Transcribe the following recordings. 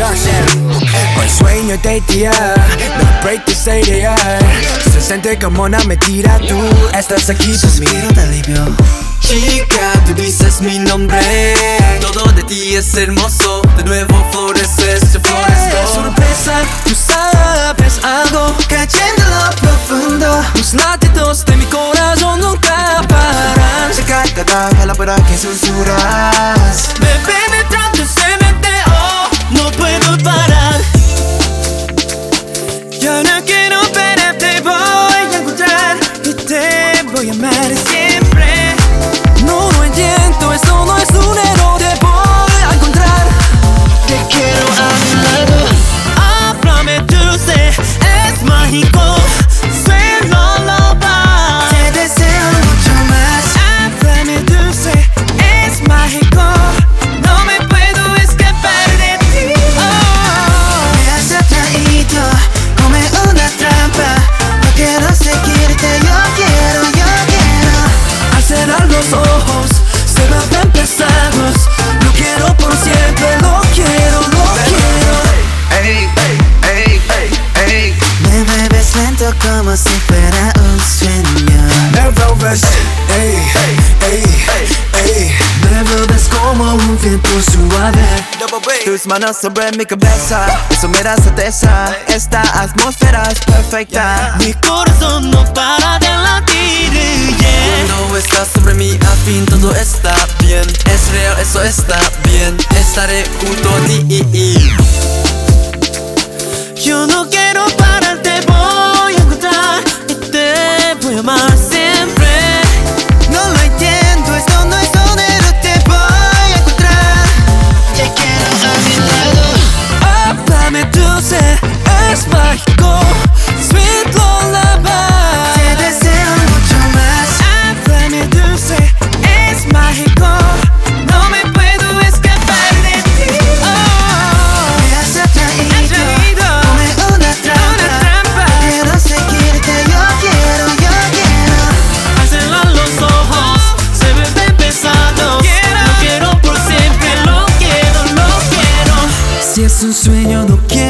Hoy sueño de día, no break the ideal Se siente como una mentira, tú estás aquí Suspiro de alivio. Chica, tú dices mi nombre. Todo de ti es hermoso. De nuevo floreces, yo florezco. Sorpresa, tú sabes algo Cayendo en lo profundo. Los latidos de mi corazón nunca paran. Se cae cada palabra que susurras. Me como si fuera un sueño Me robas, ey, ey, ey Me como un viento suave. Tus manos sobre mi cabeza Eso me da certeza Esta atmósfera es perfecta. Mi corazón no para de latir, yeah. Cuando estás sobre mí al fin todo está bien. Es real, eso está bien. Estaré junto a ti Yo no quiero Dulce, es mágico. Sweet lullaby. Te deseo mucho más. Háblame dulce, es mágico. No me puedo escapar de ti. Oh, Me has atraído. Como una trampa. Una trampa. Quiero seguirte, yo quiero, yo quiero. Cerrar los ojos se vuelven pesados Lo quiero por siempre, lo quiero, lo quiero. Si es un sueño no quiero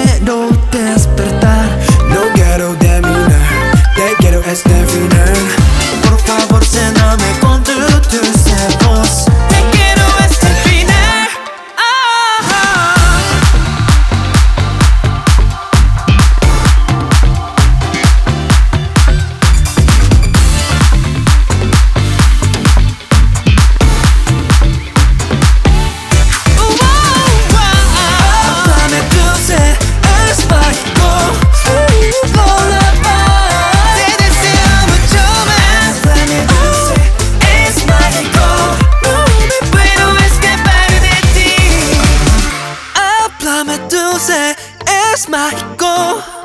ti Háblame dulce, es mágico